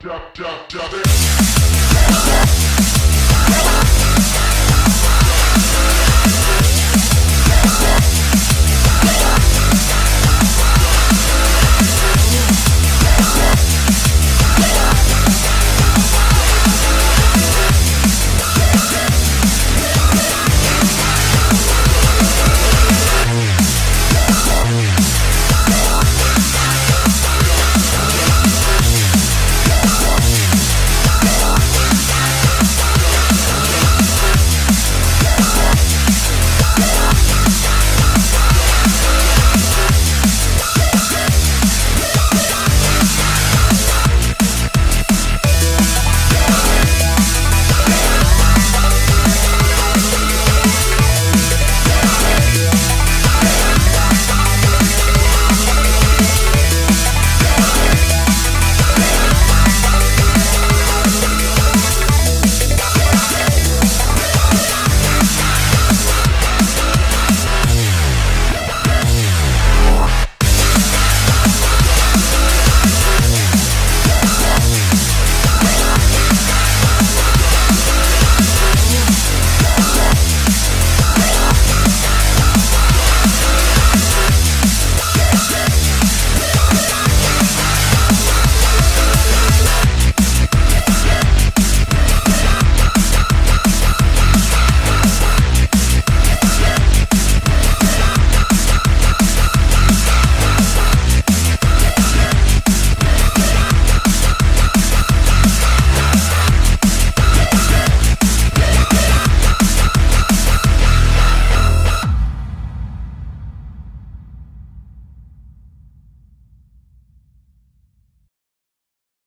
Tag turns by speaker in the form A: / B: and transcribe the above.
A: duck, duck, duck, duck.